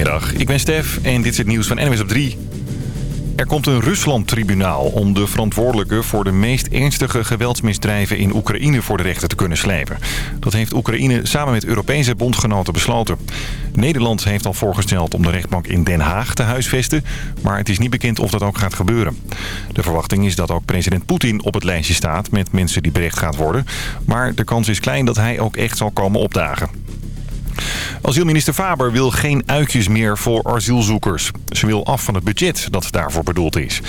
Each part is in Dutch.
Goedemiddag, ik ben Stef en dit is het nieuws van NWS op 3. Er komt een Rusland-tribunaal om de verantwoordelijke voor de meest ernstige geweldsmisdrijven in Oekraïne voor de rechter te kunnen slepen. Dat heeft Oekraïne samen met Europese bondgenoten besloten. Nederland heeft al voorgesteld om de rechtbank in Den Haag te huisvesten, maar het is niet bekend of dat ook gaat gebeuren. De verwachting is dat ook president Poetin op het lijstje staat met mensen die berecht gaat worden, maar de kans is klein dat hij ook echt zal komen opdagen. Asielminister Faber wil geen uitjes meer voor asielzoekers. Ze wil af van het budget dat daarvoor bedoeld is.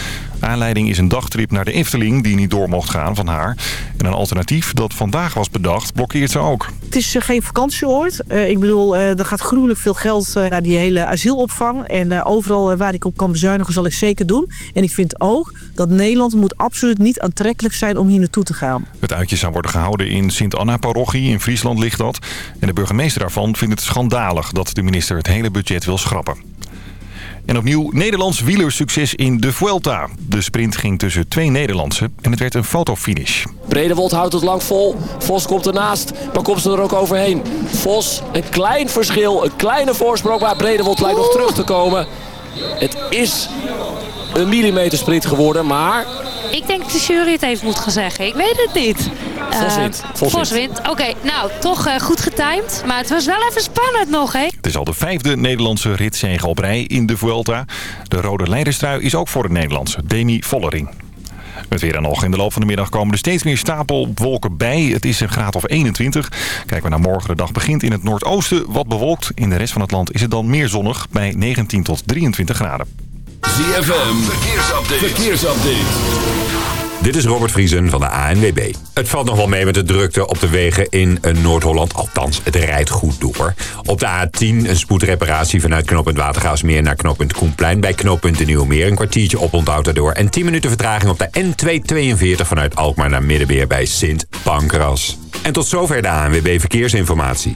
Aanleiding is een dagtrip naar de Efteling die niet door mocht gaan van haar. En een alternatief dat vandaag was bedacht blokkeert ze ook. Het is eh, geen vakantieoord. Uh, ik bedoel, uh, er gaat gruwelijk veel geld naar die hele asielopvang. En overal waar ik op kan bezuinigen zal ik zeker doen. En ik vind ook dat Nederland moet absoluut niet aantrekkelijk zijn om hier naartoe te gaan. Het uitje zou worden gehouden in Sint-Anna-parochie. In Friesland ligt dat. En de burgemeester daarvan vindt het schandalig dat de minister het hele budget wil schrappen. En opnieuw Nederlands wielersucces in de Vuelta. De sprint ging tussen twee Nederlandse en het werd een fotofinish. Bredewold houdt het lang vol. Vos komt ernaast, maar komt ze er ook overheen. Vos, een klein verschil, een kleine voorsprong, maar Bredewold lijkt nog terug te komen. Het is een millimeter geworden, maar... Ik denk dat de jury het heeft moeten zeggen. Ik weet het niet. Vos wint. Uh, Vos, wint. Oké, nou, toch uh, goed getimed. Maar het was wel even spannend nog, hè? Het is al de vijfde Nederlandse ritzege op rij in de Vuelta. De rode leiderstrui is ook voor de Nederlandse, Demi Vollering. Het weer en nog. In de loop van de middag komen er steeds meer stapelwolken bij. Het is een graad of 21. Kijken we naar morgen. De dag begint in het noordoosten wat bewolkt. In de rest van het land is het dan meer zonnig bij 19 tot 23 graden. ZFM, verkeersupdate. verkeersupdate. Dit is Robert Vriesen van de ANWB. Het valt nog wel mee met de drukte op de wegen in Noord-Holland. Althans, het rijdt goed door. Op de A10 een spoedreparatie vanuit knooppunt Watergaasmeer naar knooppunt Koenplein. Bij knooppunt de Nieuwmeer een kwartiertje op onthoud daardoor. En 10 minuten vertraging op de N242 vanuit Alkmaar naar Middenbeer bij Sint Pancras. En tot zover de ANWB Verkeersinformatie.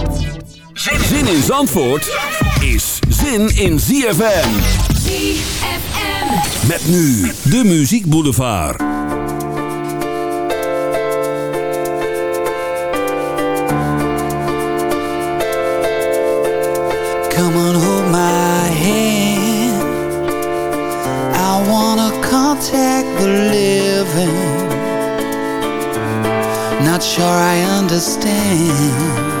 Zin in Zandvoort is zin in ZFM. ZFM. Met nu de Muziek Boulevard. Come on, hold my hand. I wanna contact the living. Not sure I understand.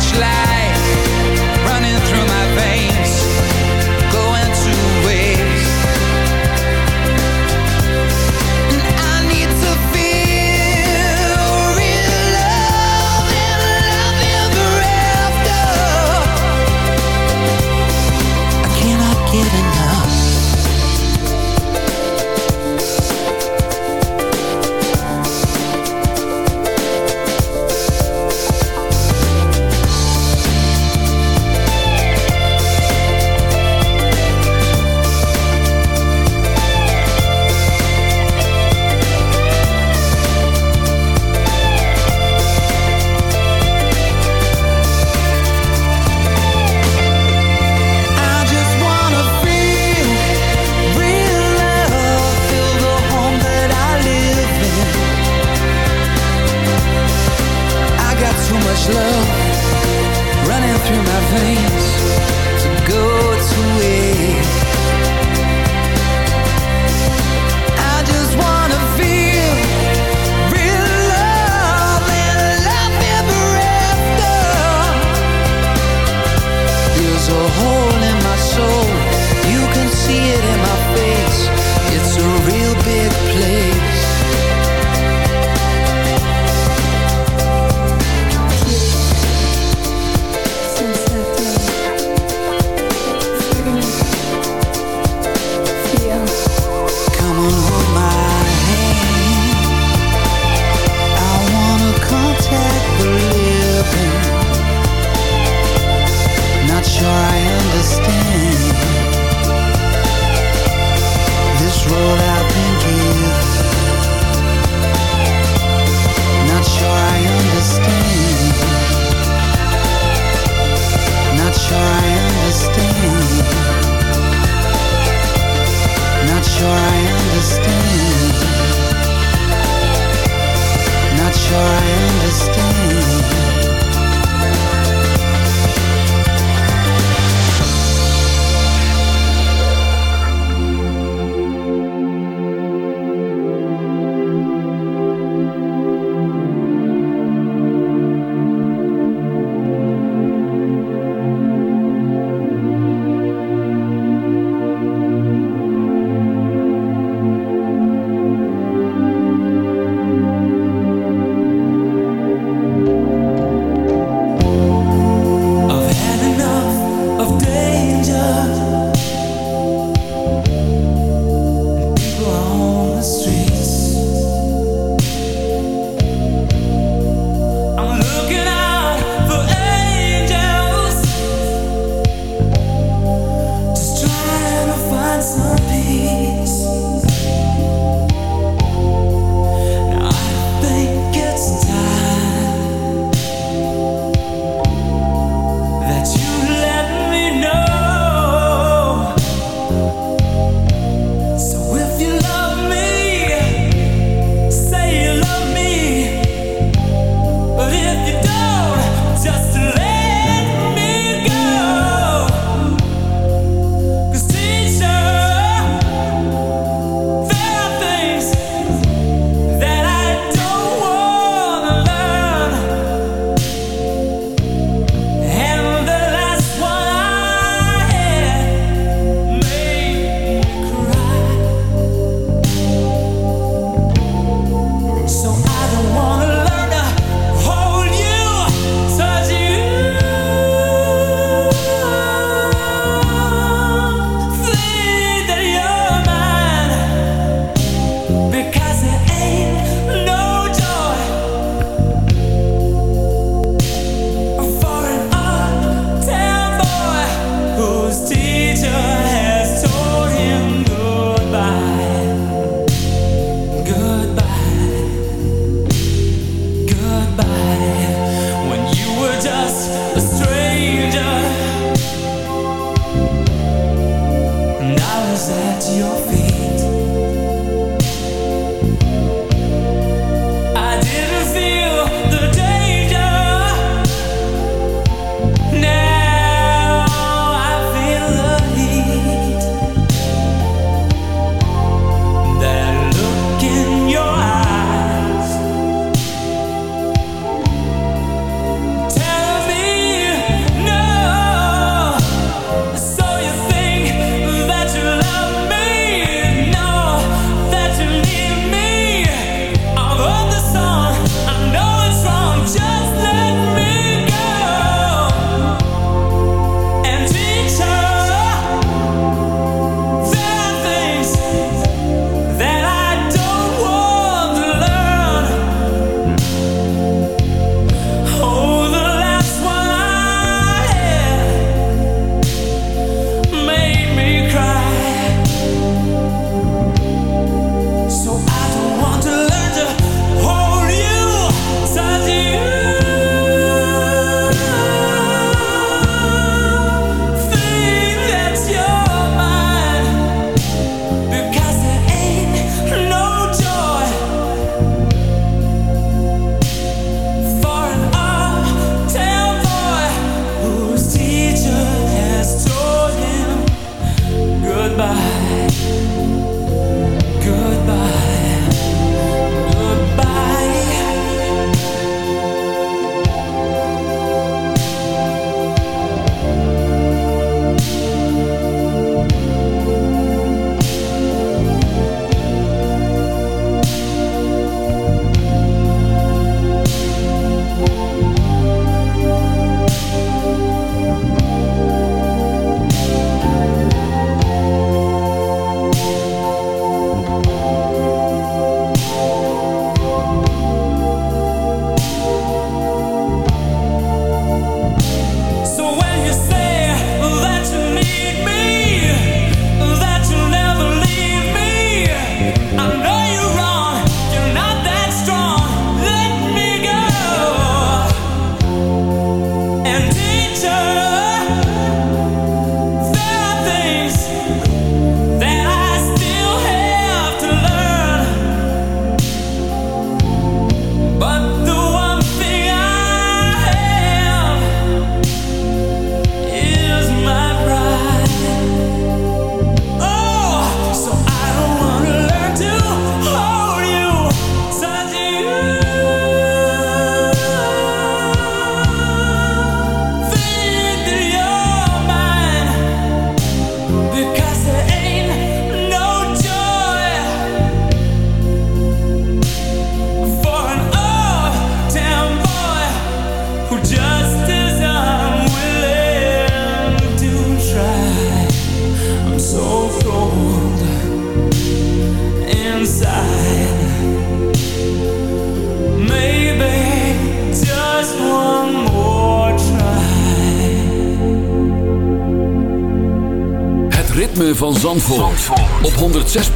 much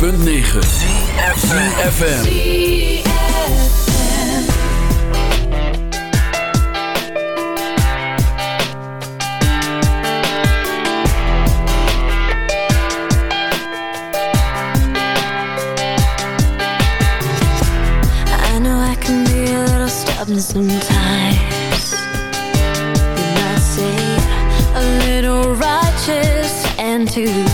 106.9 FM. Sometimes you might say a little righteous and too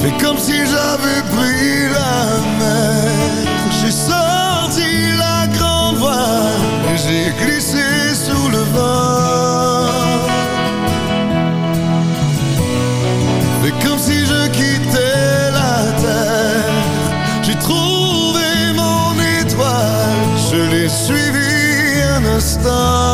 Fais comme si j'avais pris la mer. J'ai sorti la grande voile et j'ai glissé sous le vent. Fais comme si je quittais la terre. J'ai trouvé mon étoile, je l'ai suivi un instant.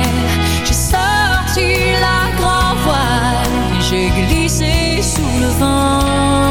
is on.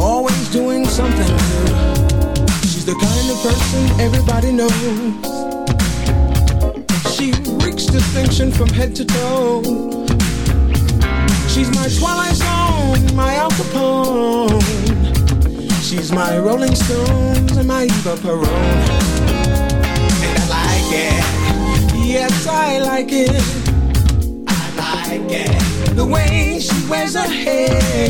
Always doing something new. She's the kind of person everybody knows. She reeks distinction from head to toe. She's my Twilight Zone, my Al Capone. She's my Rolling Stones and my Eva Peron. And I like it. Yes, I like it I like it. The way she wears her hair,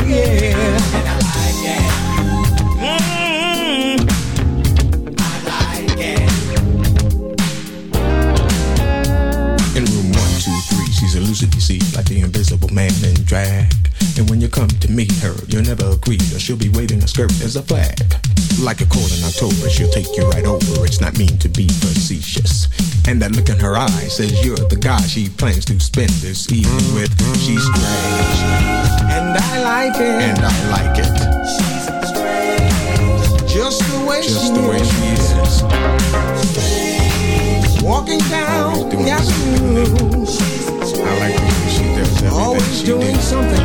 as a flag. Like a cold in October, she'll take you right over. It's not mean to be facetious. And that look in her eye says you're the guy she plans to spend this evening with. She's strange. And I like it. And I like it. She's. Just the way Just she the way is. she is. Walking down the avenue. I like the way she does everything Always she doing does. something